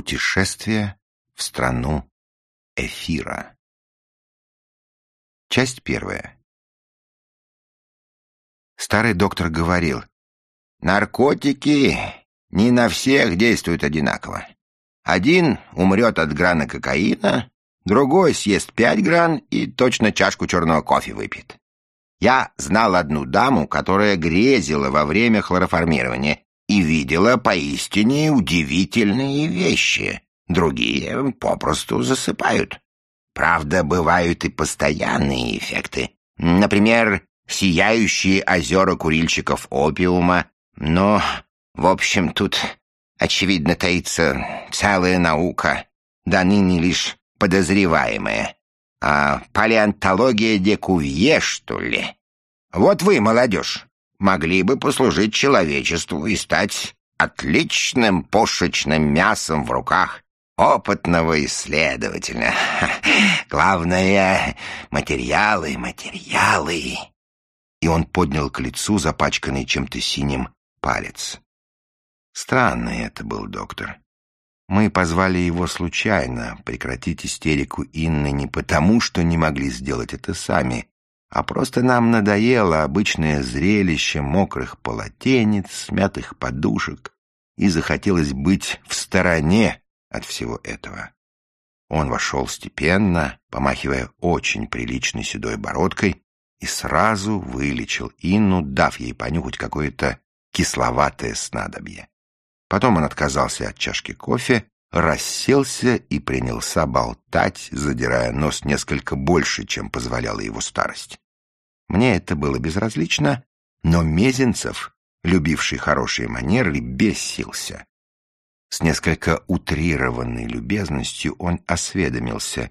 Путешествие в страну эфира. Часть первая. Старый доктор говорил, наркотики не на всех действуют одинаково. Один умрет от грана кокаина, другой съест пять гран и точно чашку черного кофе выпьет. Я знал одну даму, которая грезила во время хлороформирования и видела поистине удивительные вещи. Другие попросту засыпают. Правда, бывают и постоянные эффекты. Например, сияющие озера курильщиков опиума. Но, в общем, тут, очевидно, таится целая наука, да ныне лишь подозреваемая. А палеонтология де Кувье, что ли? Вот вы, молодежь, могли бы послужить человечеству и стать отличным пушечным мясом в руках опытного исследователя. Главное — материалы, материалы. И он поднял к лицу запачканный чем-то синим палец. Странный это был доктор. Мы позвали его случайно прекратить истерику Инны не потому, что не могли сделать это сами, а просто нам надоело обычное зрелище мокрых полотенец, смятых подушек, и захотелось быть в стороне от всего этого. Он вошел степенно, помахивая очень приличной седой бородкой, и сразу вылечил Инну, дав ей понюхать какое-то кисловатое снадобье. Потом он отказался от чашки кофе, расселся и принялся болтать, задирая нос несколько больше, чем позволяла его старость. Мне это было безразлично, но Мезенцев, любивший хорошие манеры, бесился. С несколько утрированной любезностью он осведомился,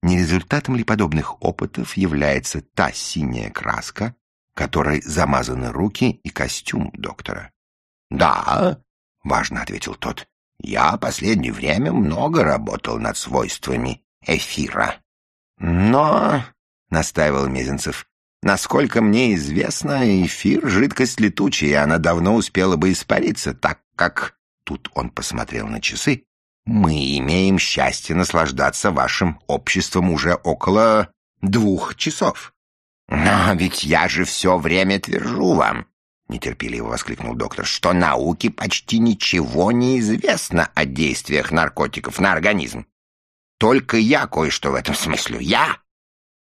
не результатом ли подобных опытов является та синяя краска, которой замазаны руки и костюм доктора. «Да», — важно ответил тот, — «я последнее время много работал над свойствами эфира». «Но», — настаивал Мезенцев, — «насколько мне известно, эфир — жидкость летучая, и она давно успела бы испариться, так как Тут он посмотрел на часы. «Мы имеем счастье наслаждаться вашим обществом уже около двух часов». «Но ведь я же все время твержу вам», — нетерпеливо воскликнул доктор, «что науке почти ничего не известно о действиях наркотиков на организм. Только я кое-что в этом смыслю. Я!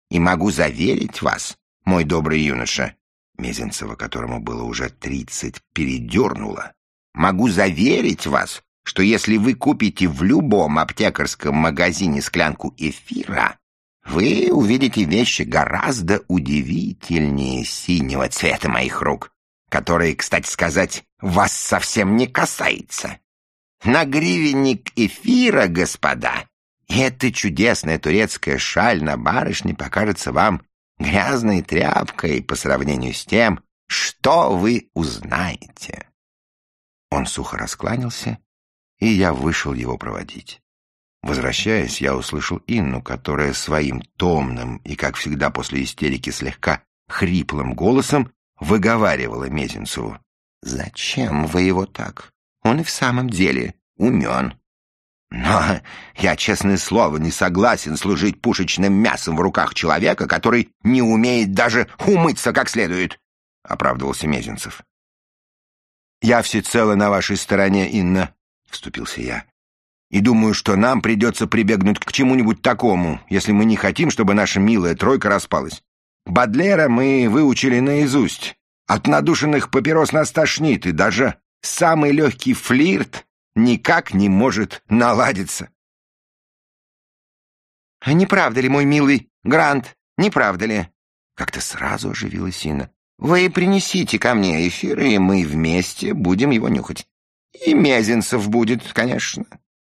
И могу заверить вас, мой добрый юноша, Мезенцева, которому было уже тридцать, передернуло, Могу заверить вас, что если вы купите в любом аптекарском магазине склянку эфира, вы увидите вещи гораздо удивительнее синего цвета моих рук, которые, кстати сказать, вас совсем не касается. На гривенник эфира, господа, эта чудесная турецкая шаль на барышне покажется вам грязной тряпкой по сравнению с тем, что вы узнаете. Он сухо раскланялся, и я вышел его проводить. Возвращаясь, я услышал Инну, которая своим томным и, как всегда после истерики, слегка хриплым голосом выговаривала Мезенцеву. «Зачем вы его так? Он и в самом деле умен». «Но я, честное слово, не согласен служить пушечным мясом в руках человека, который не умеет даже умыться как следует», — оправдывался Мезенцев. «Я всецело на вашей стороне, Инна», — вступился я. «И думаю, что нам придется прибегнуть к чему-нибудь такому, если мы не хотим, чтобы наша милая тройка распалась. Бадлера мы выучили наизусть. От надушенных папирос нас тошнит, и даже самый легкий флирт никак не может наладиться». «А не правда ли, мой милый Грант, не правда ли?» Как-то сразу оживилась Инна. Вы принесите ко мне эфир, и мы вместе будем его нюхать. И Мезенцев будет, конечно.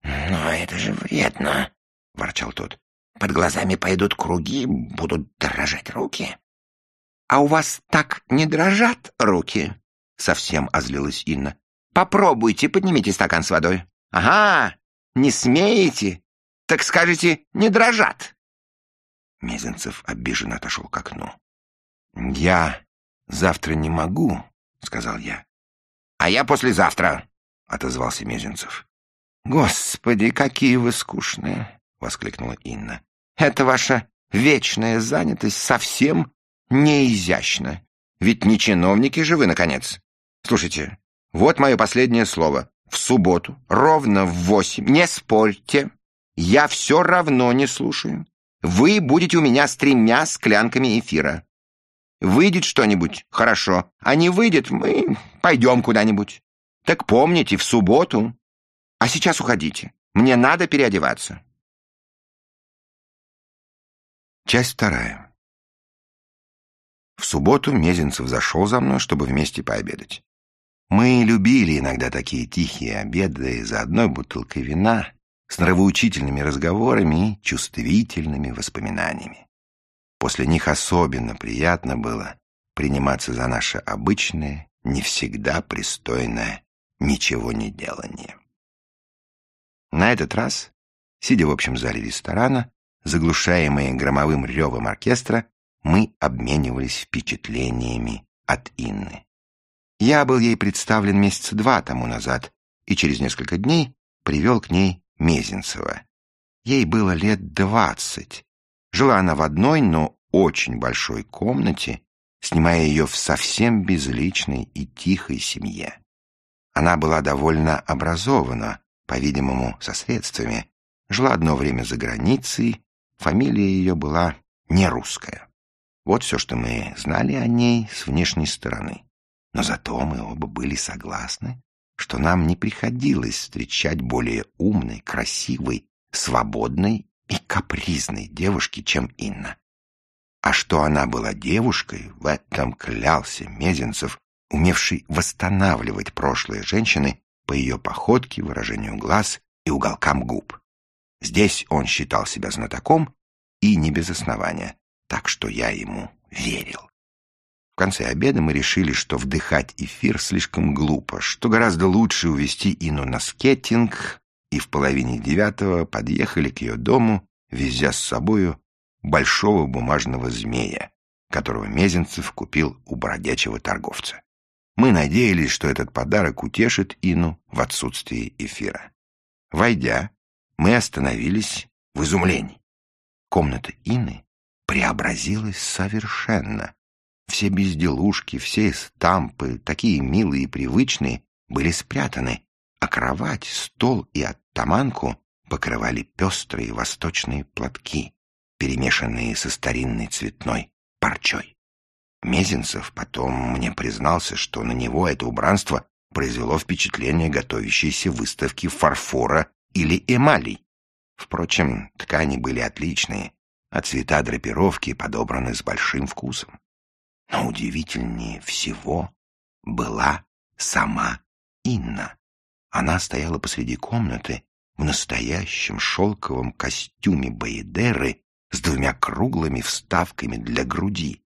— Но это же вредно, — ворчал тот. — Под глазами пойдут круги, будут дрожать руки. — А у вас так не дрожат руки? — совсем озлилась Инна. — Попробуйте, поднимите стакан с водой. — Ага, не смеете? Так скажите, не дрожат. Мезенцев обиженно отошел к окну. — Я «Завтра не могу», — сказал я. «А я послезавтра», — отозвался Мезенцев. Господи, какие вы скучные! — воскликнула Инна. Это ваша вечная занятость совсем не изящна. Ведь не чиновники же вы, наконец. Слушайте, вот мое последнее слово. В субботу, ровно в восемь, не спорьте. Я все равно не слушаю. Вы будете у меня с тремя склянками эфира. Выйдет что-нибудь, хорошо. А не выйдет, мы пойдем куда-нибудь. Так помните, в субботу. А сейчас уходите. Мне надо переодеваться. Часть вторая. В субботу Мезенцев зашел за мной, чтобы вместе пообедать. Мы любили иногда такие тихие обеды за одной бутылкой вина с нравоучительными разговорами и чувствительными воспоминаниями. После них особенно приятно было приниматься за наше обычное, не всегда пристойное ничего не делание. На этот раз, сидя в общем зале ресторана, заглушаемые громовым ревом оркестра, мы обменивались впечатлениями от Инны. Я был ей представлен месяца два тому назад и через несколько дней привел к ней Мезенцева. Ей было лет двадцать. Жила она в одной, но очень большой комнате, снимая ее в совсем безличной и тихой семье. Она была довольно образована, по-видимому, со средствами, жила одно время за границей, фамилия ее была не русская. Вот все, что мы знали о ней с внешней стороны. Но зато мы оба были согласны, что нам не приходилось встречать более умной, красивой, свободной и капризной девушки, чем Инна. А что она была девушкой, в этом клялся Мезенцев, умевший восстанавливать прошлые женщины по ее походке, выражению глаз и уголкам губ. Здесь он считал себя знатоком и не без основания, так что я ему верил. В конце обеда мы решили, что вдыхать эфир слишком глупо, что гораздо лучше увезти Ину на скеттинг, и в половине девятого подъехали к ее дому, везя с собою большого бумажного змея, которого Мезенцев купил у бродячего торговца. Мы надеялись, что этот подарок утешит Ину в отсутствии эфира. Войдя, мы остановились в изумлении. Комната Ины преобразилась совершенно. Все безделушки, все стампы, такие милые и привычные, были спрятаны, а кровать, стол и оттаманку покрывали пестрые восточные платки, перемешанные со старинной цветной парчой. Мезенцев потом мне признался, что на него это убранство произвело впечатление готовящейся выставки фарфора или эмалей. Впрочем, ткани были отличные, а цвета драпировки подобраны с большим вкусом. Но удивительнее всего была сама Инна. Она стояла посреди комнаты в настоящем шелковом костюме Баедеры с двумя круглыми вставками для груди.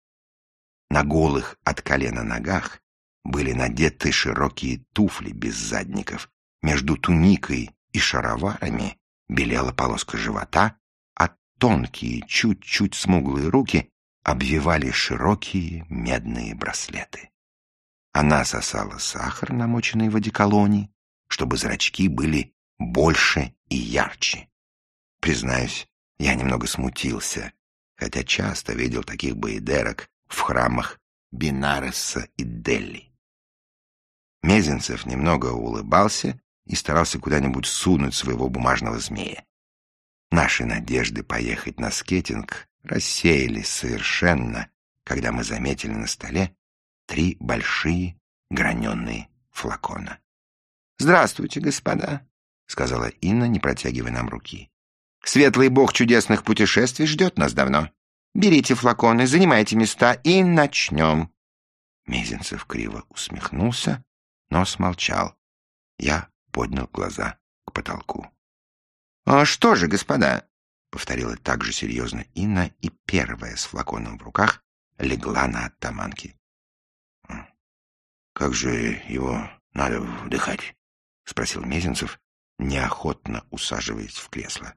На голых от колена ногах были надеты широкие туфли без задников. Между туникой и шароварами белела полоска живота, а тонкие, чуть-чуть смуглые руки обвивали широкие медные браслеты. Она сосала сахар, намоченный в одеколоне, чтобы зрачки были больше и ярче. Признаюсь, я немного смутился, хотя часто видел таких боедерок в храмах Бинареса и Делли. Мезенцев немного улыбался и старался куда-нибудь сунуть своего бумажного змея. Наши надежды поехать на скейтинг рассеялись совершенно, когда мы заметили на столе три большие граненые флакона. «Здравствуйте, господа», — сказала Инна, не протягивая нам руки. «Светлый бог чудесных путешествий ждет нас давно. Берите флаконы, занимайте места и начнем». Мезенцев криво усмехнулся, но смолчал. Я поднял глаза к потолку. «А что же, господа?» — повторила так же серьезно Инна, и первая с флаконом в руках легла на оттаманки. «Как же его надо вдыхать?» — спросил Мезенцев, неохотно усаживаясь в кресло.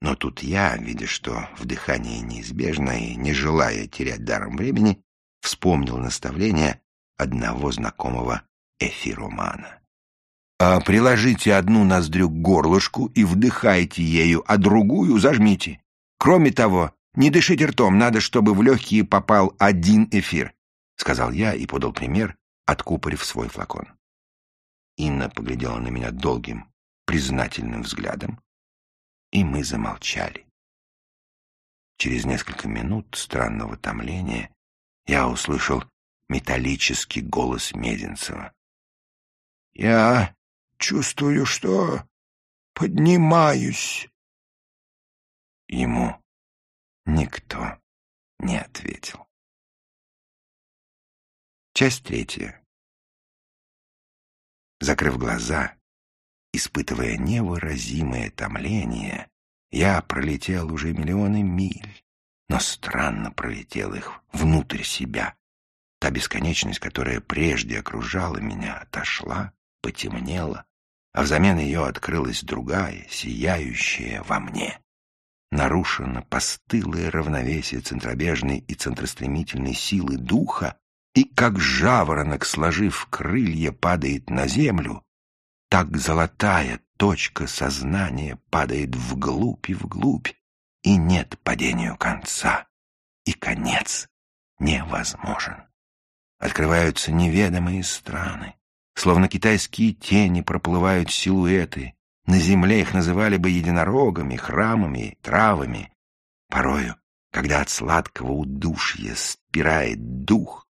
Но тут я, видя, что вдыхание неизбежно и не желая терять даром времени, вспомнил наставление одного знакомого эфиромана. А приложите одну ноздрю к горлышку и вдыхайте ею, а другую зажмите. Кроме того, не дышите ртом, надо, чтобы в легкие попал один эфир, — сказал я и подал пример, откупорив свой флакон. Инна поглядела на меня долгим, признательным взглядом, и мы замолчали. Через несколько минут странного томления я услышал металлический голос Мединцева. — Я чувствую, что поднимаюсь. Ему никто не ответил. Часть третья. Закрыв глаза, испытывая невыразимое томление, я пролетел уже миллионы миль, но странно пролетел их внутрь себя. Та бесконечность, которая прежде окружала меня, отошла, потемнела, а взамен ее открылась другая, сияющая во мне. Нарушено постылое равновесие центробежной и центростремительной силы духа, и как жаворонок, сложив крылья, падает на землю, так золотая точка сознания падает вглубь и вглубь, и нет падению конца, и конец невозможен. Открываются неведомые страны, Словно китайские тени проплывают силуэты. На земле их называли бы единорогами, храмами, травами. Порою, когда от сладкого удушья спирает дух,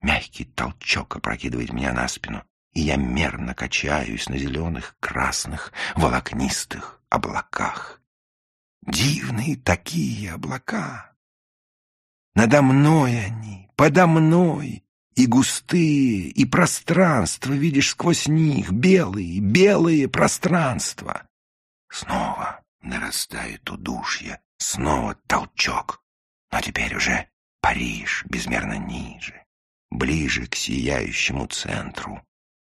мягкий толчок опрокидывает меня на спину, и я мерно качаюсь на зеленых, красных, волокнистых облаках. Дивные такие облака! Надо мной они, подо мной, и густые, и пространство видишь сквозь них, белые, белые пространства. Снова нарастает удушье, снова толчок, но теперь уже Париж безмерно ниже, ближе к сияющему центру.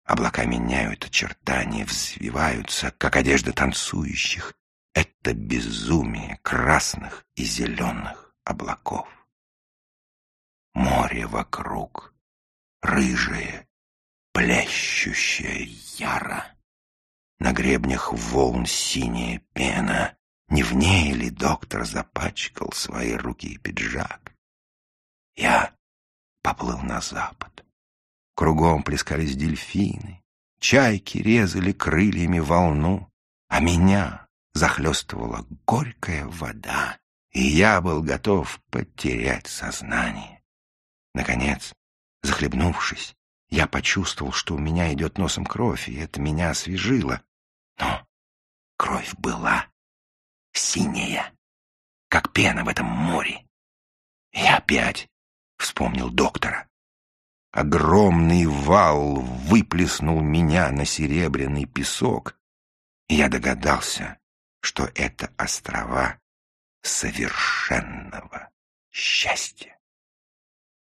Облака меняют очертания, взвиваются, как одежда танцующих. Это безумие красных и зеленых облаков. Море вокруг рыжее, плещущее яро. На гребнях волн синяя пена. Не в ней ли доктор запачкал свои руки и пиджак? Я поплыл на запад. Кругом плескались дельфины, чайки резали крыльями волну, а меня захлестывала горькая вода, и я был готов потерять сознание. Наконец, Захлебнувшись, я почувствовал, что у меня идет носом кровь, и это меня освежило. Но кровь была синяя, как пена в этом море. Я опять вспомнил доктора. Огромный вал выплеснул меня на серебряный песок, и я догадался, что это острова совершенного счастья.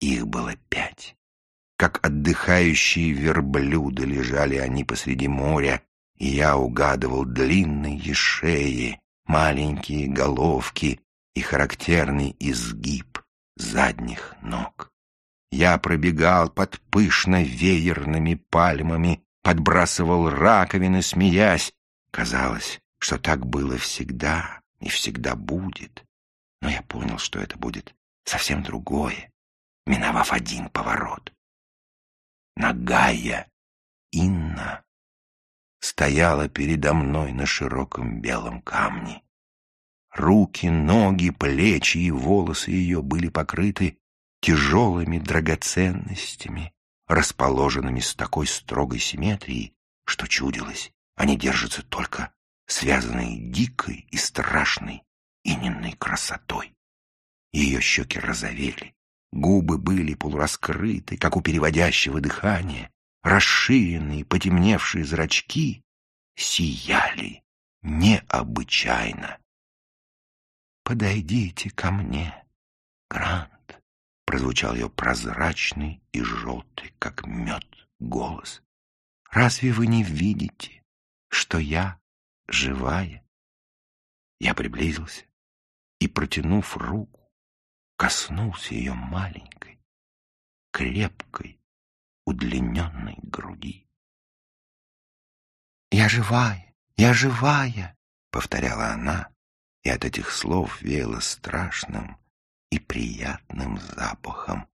Их было пять. Как отдыхающие верблюды лежали они посреди моря, и я угадывал длинные шеи, маленькие головки и характерный изгиб задних ног. Я пробегал под пышно-веерными пальмами, подбрасывал раковины, смеясь. Казалось, что так было всегда и всегда будет. Но я понял, что это будет совсем другое миновав один поворот. Нагая Инна стояла передо мной на широком белом камне. Руки, ноги, плечи и волосы ее были покрыты тяжелыми драгоценностями, расположенными с такой строгой симметрией, что чудилось, они держатся только связанные дикой и страшной иненной красотой. Ее щеки розовели, Губы были полураскрыты, как у переводящего дыхания. Расширенные, потемневшие зрачки сияли необычайно. «Подойдите ко мне, Грант», — прозвучал ее прозрачный и желтый, как мед, голос. «Разве вы не видите, что я живая?» Я приблизился и, протянув руку, коснулся ее маленькой, крепкой, удлиненной груди. «Я живая, я живая!» — повторяла она, и от этих слов веяло страшным и приятным запахом,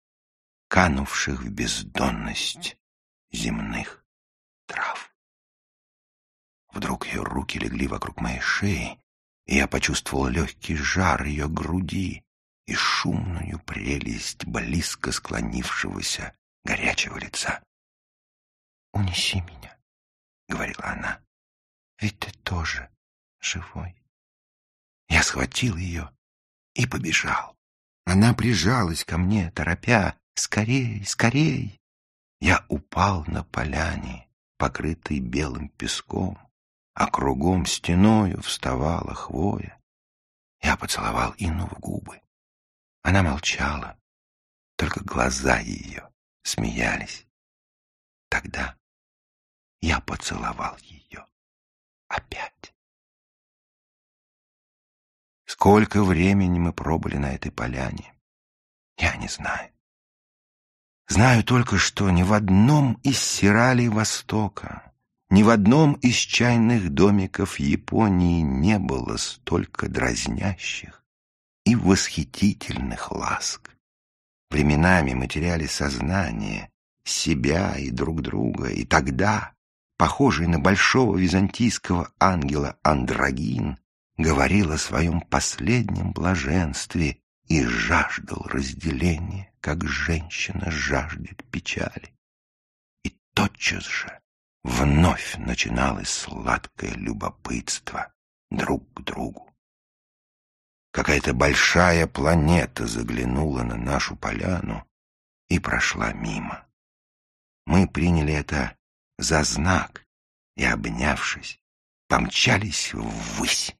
канувших в бездонность земных трав. Вдруг ее руки легли вокруг моей шеи, и я почувствовал легкий жар ее груди и шумную прелесть близко склонившегося горячего лица. «Унеси меня», — говорила она, — «ведь ты тоже живой». Я схватил ее и побежал. Она прижалась ко мне, торопя, «Скорей, скорей!» Я упал на поляне, покрытой белым песком, а кругом стеною вставала хвоя. Я поцеловал Инну в губы. Она молчала, только глаза ее смеялись. Тогда я поцеловал ее опять. Сколько времени мы пробыли на этой поляне, я не знаю. Знаю только, что ни в одном из сиралей Востока, ни в одном из чайных домиков Японии не было столько дразнящих и восхитительных ласк. Временами мы теряли сознание, себя и друг друга, и тогда, похожий на большого византийского ангела Андрогин, говорил о своем последнем блаженстве и жаждал разделения, как женщина жаждет печали. И тотчас же вновь начиналось сладкое любопытство друг к другу. Какая-то большая планета заглянула на нашу поляну и прошла мимо. Мы приняли это за знак и, обнявшись, помчались ввысь.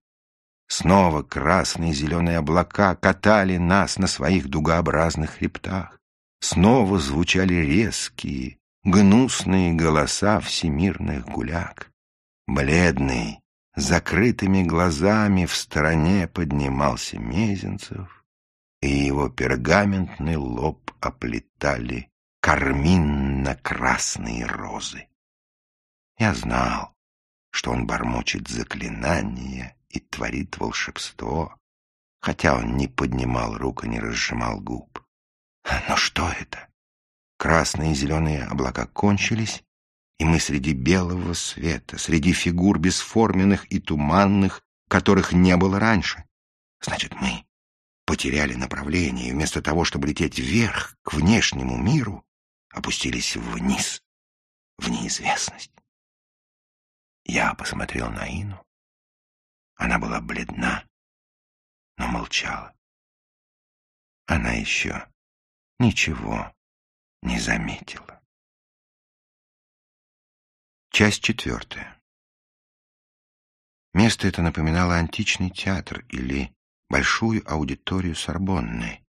Снова красные и зеленые облака катали нас на своих дугообразных хребтах. Снова звучали резкие, гнусные голоса всемирных гуляк. Бледный, закрытыми глазами в стороне поднимался Мезенцев, и его пергаментный лоб оплетали карминно-красные розы. Я знал, что он бормочет заклинания и творит волшебство, хотя он не поднимал рук и не разжимал губ. Но что это? Красные и зеленые облака кончились, и мы среди белого света, среди фигур бесформенных и туманных, которых не было раньше. Значит, мы потеряли направление, и вместо того, чтобы лететь вверх, к внешнему миру, опустились вниз, в неизвестность. Я посмотрел на Ину. Она была бледна, но молчала. Она еще ничего не заметила. Часть четвертая. Место это напоминало античный театр или большую аудиторию Сорбонны.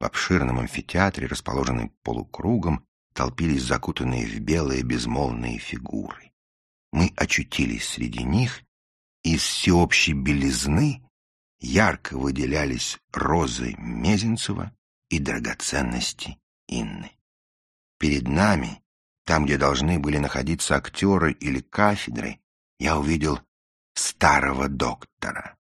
В обширном амфитеатре, расположенном полукругом, толпились закутанные в белые безмолвные фигуры. Мы очутились среди них из всеобщей белизны ярко выделялись розы Мезенцева и драгоценности Инны. Перед нами, там, где должны были находиться актеры или кафедры, я увидел старого доктора.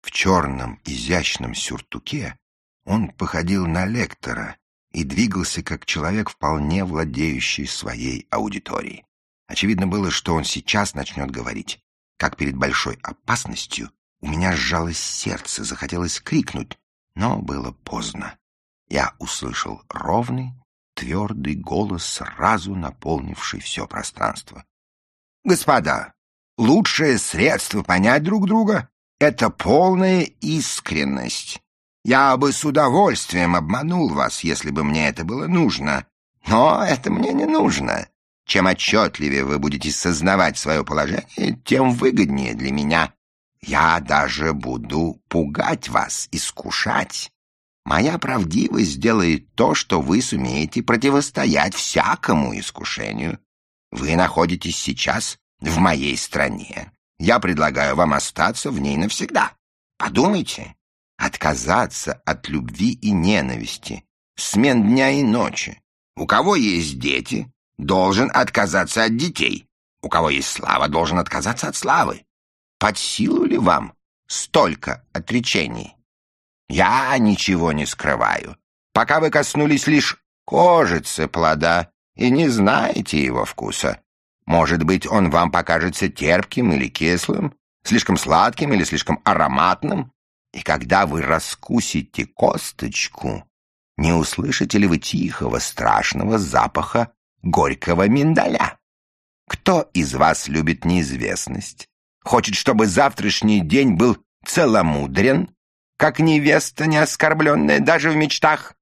В черном изящном сюртуке он походил на лектора и двигался как человек, вполне владеющий своей аудиторией. Очевидно было, что он сейчас начнет говорить как перед большой опасностью, у меня сжалось сердце, захотелось крикнуть, но было поздно. Я услышал ровный, твердый голос, сразу наполнивший все пространство. «Господа, лучшее средство понять друг друга — это полная искренность. Я бы с удовольствием обманул вас, если бы мне это было нужно, но это мне не нужно. Чем отчетливее вы будете сознавать свое положение, тем выгоднее для меня. Я даже буду пугать вас, искушать. Моя правдивость сделает то, что вы сумеете противостоять всякому искушению. Вы находитесь сейчас в моей стране. Я предлагаю вам остаться в ней навсегда. Подумайте. Отказаться от любви и ненависти, смен дня и ночи. У кого есть дети, должен отказаться от детей. У кого есть слава, должен отказаться от славы. Под силу ли вам столько отречений? Я ничего не скрываю. Пока вы коснулись лишь кожицы плода и не знаете его вкуса. Может быть, он вам покажется терпким или кислым, слишком сладким или слишком ароматным. И когда вы раскусите косточку, не услышите ли вы тихого, страшного запаха горького миндаля? Кто из вас любит неизвестность? Хочет, чтобы завтрашний день был целомудрен, как невеста, не оскорбленная даже в мечтах?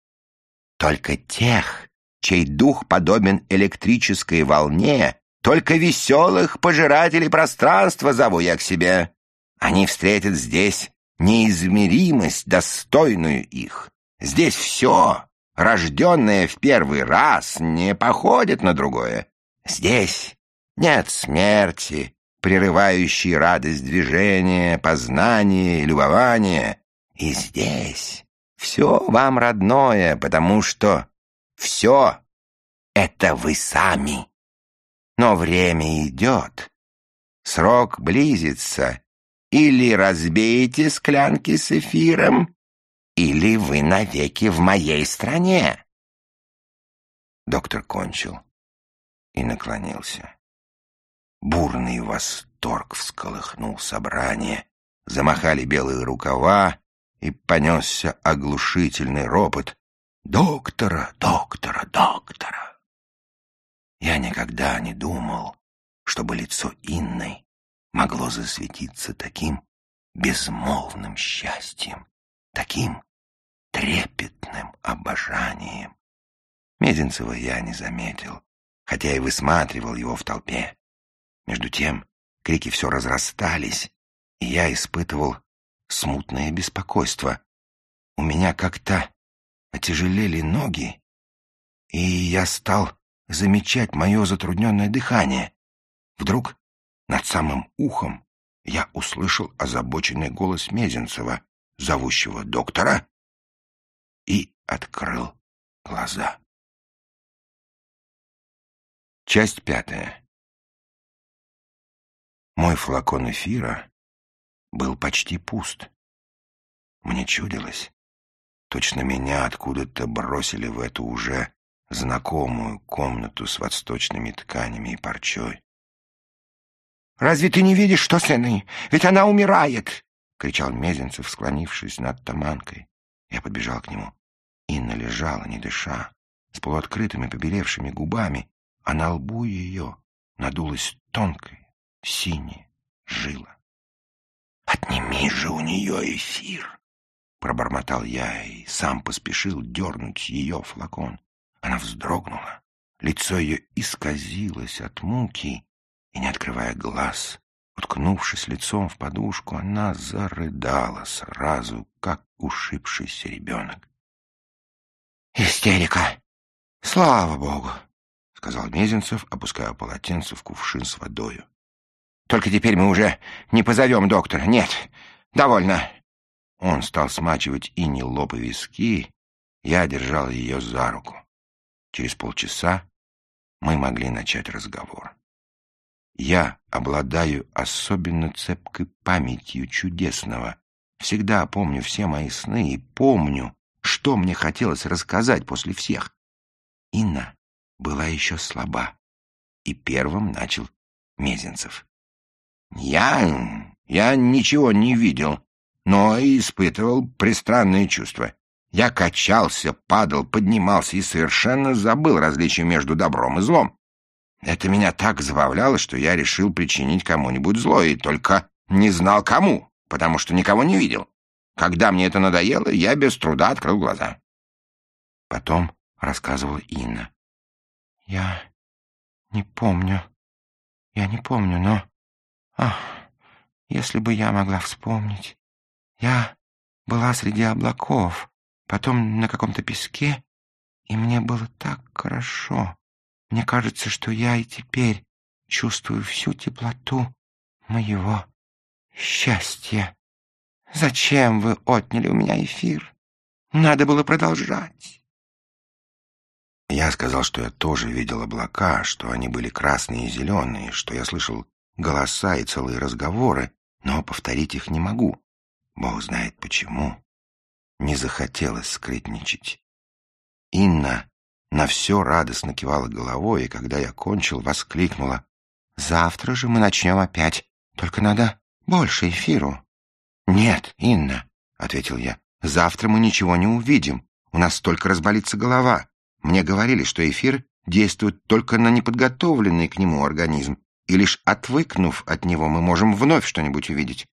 Только тех, чей дух подобен электрической волне, только веселых пожирателей пространства зову я к себе. Они встретят здесь неизмеримость, достойную их. Здесь все, рожденное в первый раз, не походит на другое. Здесь нет смерти, прерывающей радость движения, познания и любования. И здесь все вам родное, потому что все — это вы сами. Но время идет, срок близится. Или разбейте склянки с эфиром, или вы навеки в моей стране. Доктор кончил и наклонился. Бурный восторг всколыхнул собрание, замахали белые рукава, и понесся оглушительный ропот «Доктора! Доктора! Доктора!» Я никогда не думал, чтобы лицо Инны могло засветиться таким безмолвным счастьем, таким трепетным обожанием. Мезенцева я не заметил, хотя и высматривал его в толпе. Между тем крики все разрастались, и я испытывал смутное беспокойство. У меня как-то отяжелели ноги, и я стал замечать мое затрудненное дыхание. Вдруг над самым ухом я услышал озабоченный голос Мезенцева, зовущего доктора, и открыл глаза. Часть пятая. Мой флакон эфира был почти пуст. Мне чудилось, точно меня откуда-то бросили в эту уже знакомую комнату с восточными тканями и парчой. «Разве ты не видишь, что с Энной? Ведь она умирает!» — кричал Мезенцев, склонившись над Таманкой. Я подбежал к нему. Инна лежала, не дыша, с полуоткрытыми побелевшими губами, а на лбу ее надулась тонкая синяя жила. «Отними же у нее эфир!» Пробормотал я и сам поспешил дернуть ее флакон. Она вздрогнула. Лицо ее исказилось от муки, и, не открывая глаз, уткнувшись лицом в подушку, она зарыдала сразу, как ушибшийся ребенок. «Истерика! Слава Богу!» — сказал Мезенцев, опуская полотенце в кувшин с водою. «Только теперь мы уже не позовем доктора. Нет, довольно!» Он стал смачивать ини лоб и виски. Я держал ее за руку. Через полчаса мы могли начать разговор. Я обладаю особенно цепкой памятью чудесного. Всегда помню все мои сны и помню, что мне хотелось рассказать после всех. Инна была еще слаба, и первым начал Мезенцев. Я... я ничего не видел, но испытывал пристранные чувства. Я качался, падал, поднимался и совершенно забыл различие между добром и злом. Это меня так забавляло, что я решил причинить кому-нибудь зло, и только не знал кому, потому что никого не видел. Когда мне это надоело, я без труда открыл глаза. Потом рассказывала Инна. «Я не помню. Я не помню, но... Ах, если бы я могла вспомнить. Я была среди облаков, потом на каком-то песке, и мне было так хорошо. Мне кажется, что я и теперь чувствую всю теплоту моего счастья. Зачем вы отняли у меня эфир? Надо было продолжать. Я сказал, что я тоже видел облака, что они были красные и зеленые, что я слышал голоса и целые разговоры, но повторить их не могу. Бог знает почему. Не захотелось скрытничать. Инна на все радостно кивала головой, и когда я кончил, воскликнула. «Завтра же мы начнем опять. Только надо больше эфиру». «Нет, Инна», — ответил я, — «завтра мы ничего не увидим. У нас только разболится голова. Мне говорили, что эфир действует только на неподготовленный к нему организм, и лишь отвыкнув от него, мы можем вновь что-нибудь увидеть.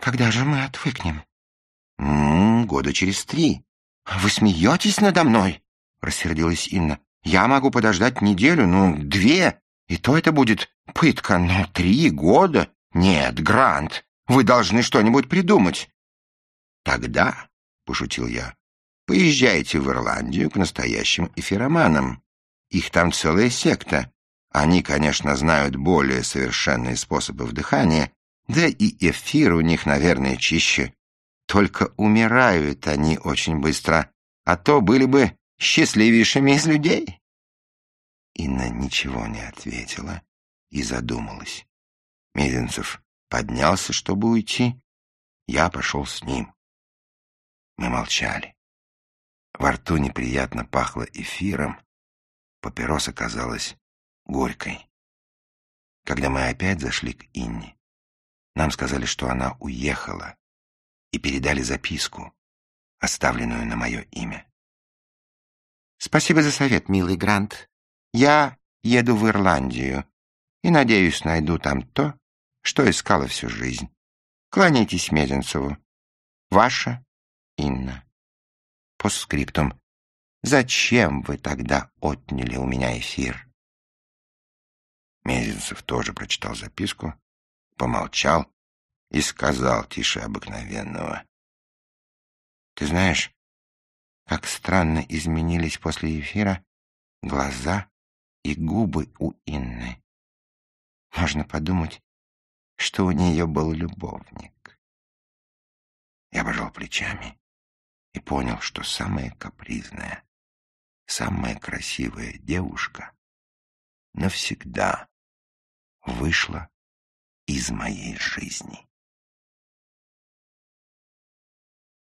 Когда же мы отвыкнем? М -м, года через три. Вы смеетесь надо мной? Рассердилась Инна. Я могу подождать неделю, ну, две, и то это будет пытка, но три года? Нет, Грант, вы должны что-нибудь придумать. Тогда, — пошутил я, Поезжайте в Ирландию к настоящим эфироманам. Их там целая секта. Они, конечно, знают более совершенные способы вдыхания, да и эфир у них, наверное, чище. Только умирают они очень быстро, а то были бы счастливейшими из людей. Инна ничего не ответила и задумалась. Мезенцев поднялся, чтобы уйти. Я пошел с ним. Мы молчали. Во рту неприятно пахло эфиром. Папироса казалась горькой. Когда мы опять зашли к Инне, нам сказали, что она уехала, и передали записку, оставленную на мое имя. «Спасибо за совет, милый Грант. Я еду в Ирландию и, надеюсь, найду там то, что искала всю жизнь. Кланяйтесь Мезенцеву. Ваша Инна». Постскриптум. Зачем вы тогда отняли у меня эфир? Мезенцев тоже прочитал записку, помолчал и сказал тише обыкновенного. Ты знаешь, как странно изменились после эфира глаза и губы у Инны. Можно подумать, что у нее был любовник. Я пожал плечами и понял, что самая капризная, самая красивая девушка навсегда вышла из моей жизни.